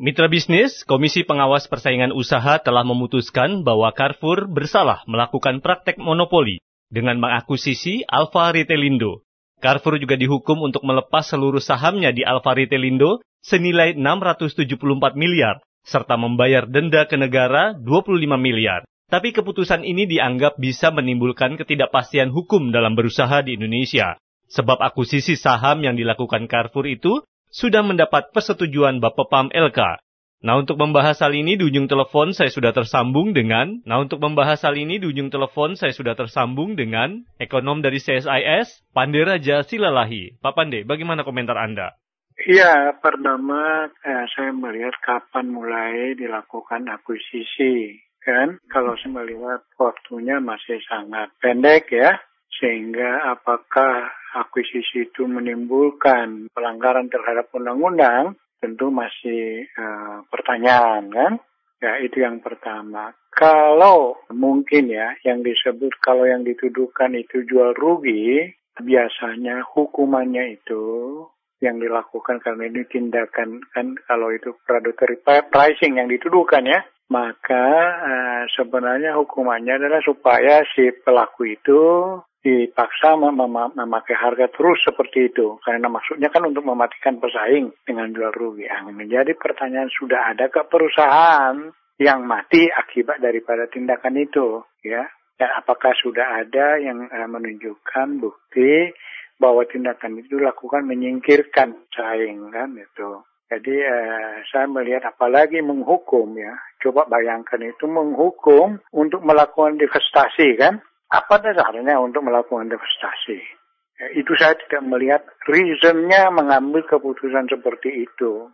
Mitra bisnis, Komisi Pengawas Persaingan Usaha telah memutuskan bahwa Carrefour bersalah melakukan praktek monopoli dengan mengakuisisi Alfa Ritelindo. Carrefour juga dihukum untuk melepas seluruh sahamnya di Alfa Ritelindo senilai 674 miliar, serta membayar denda ke negara 25 miliar. Tapi keputusan ini dianggap bisa menimbulkan ketidakpastian hukum dalam berusaha di Indonesia. Sebab akuisisi saham yang dilakukan Carrefour itu sudah mendapat persetujuan Bapepam LK. Nah untuk membahas hal ini di ujung telepon saya sudah tersambung dengan Nah untuk membahas hal ini di ujung telepon saya sudah tersambung dengan ekonom dari CSIS Panderaja Silalahi. Pak Pande, bagaimana komentar Anda? Iya, pertama eh, saya melihat kapan mulai dilakukan akuisisi kan. Kalau saya melihat waktunya masih sangat pendek ya, sehingga apakah akuisisi itu menimbulkan pelanggaran terhadap undang-undang, tentu masih uh, pertanyaan kan. Ya itu yang pertama. Kalau mungkin ya yang disebut kalau yang dituduhkan itu jual rugi, biasanya hukumannya itu yang dilakukan karena ini tindakan kan kalau itu predatory pricing yang dituduhkan ya maka uh, sebenarnya hukumannya adalah supaya si pelaku itu dipaksa mem mem memakai harga terus seperti itu karena maksudnya kan untuk mematikan pesaing dengan jual rugi. Yang menjadi pertanyaan sudah ada ke perusahaan yang mati akibat daripada tindakan itu ya dan apakah sudah ada yang uh, menunjukkan bukti bahwa tindakan itu dilakukan menyingkirkan pesaing kan itu. Jadi uh, saya melihat apalagi menghukum ya. Coba bayangkan itu menghukum untuk melakukan divestasi kan apa dasarnya untuk melakukan investasi? Ya, itu saya tidak melihat reasonnya mengambil keputusan seperti itu.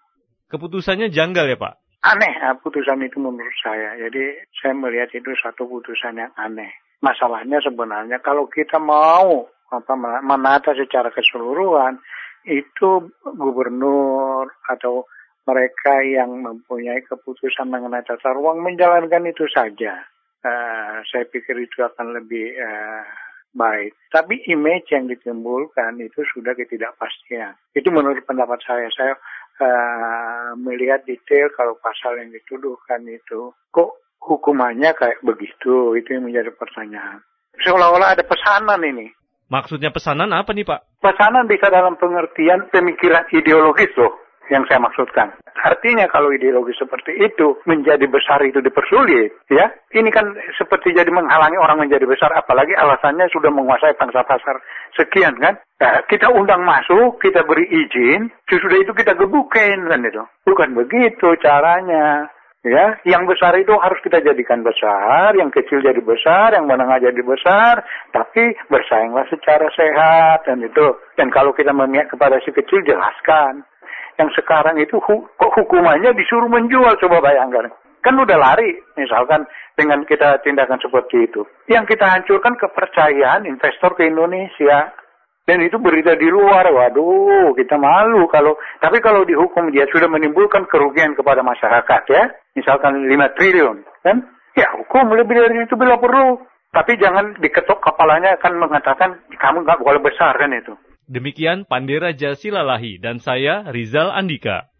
Keputusannya janggal ya Pak? Aneh ya, putusan itu menurut saya. Jadi saya melihat itu satu putusan yang aneh. Masalahnya sebenarnya kalau kita mau apa menata secara keseluruhan itu gubernur atau mereka yang mempunyai keputusan mengenai tata ruang menjalankan itu saja. Eh, saya pikir itu akan lebih uh, baik. Tapi image yang ditimbulkan itu sudah ketidakpastian. Itu menurut pendapat saya. Saya uh, melihat detail kalau pasal yang dituduhkan itu kok hukumannya kayak begitu. Itu yang menjadi pertanyaan. Seolah-olah ada pesanan ini. Maksudnya pesanan apa nih Pak? Pesanan bisa dalam pengertian pemikiran ideologis loh yang saya maksudkan. Artinya kalau ideologi seperti itu menjadi besar itu dipersulit, ya. Ini kan seperti jadi menghalangi orang menjadi besar, apalagi alasannya sudah menguasai pangsa pasar sekian kan. Nah, kita undang masuk, kita beri izin, sesudah itu kita gebukin kan itu. Bukan begitu caranya. Ya, yang besar itu harus kita jadikan besar, yang kecil jadi besar, yang menengah jadi besar, tapi bersainglah secara sehat dan itu. Dan kalau kita memihak kepada si kecil jelaskan yang sekarang itu kok hukumannya disuruh menjual coba bayangkan. Kan udah lari misalkan dengan kita tindakan seperti itu. Yang kita hancurkan kepercayaan investor ke Indonesia. Dan itu berita di luar waduh kita malu kalau tapi kalau dihukum dia sudah menimbulkan kerugian kepada masyarakat ya. Misalkan 5 triliun kan? Ya hukum lebih dari itu bila perlu. Tapi jangan diketok kepalanya kan mengatakan kamu nggak boleh besar kan itu Demikian Pandera Jasilalahi dan saya Rizal Andika.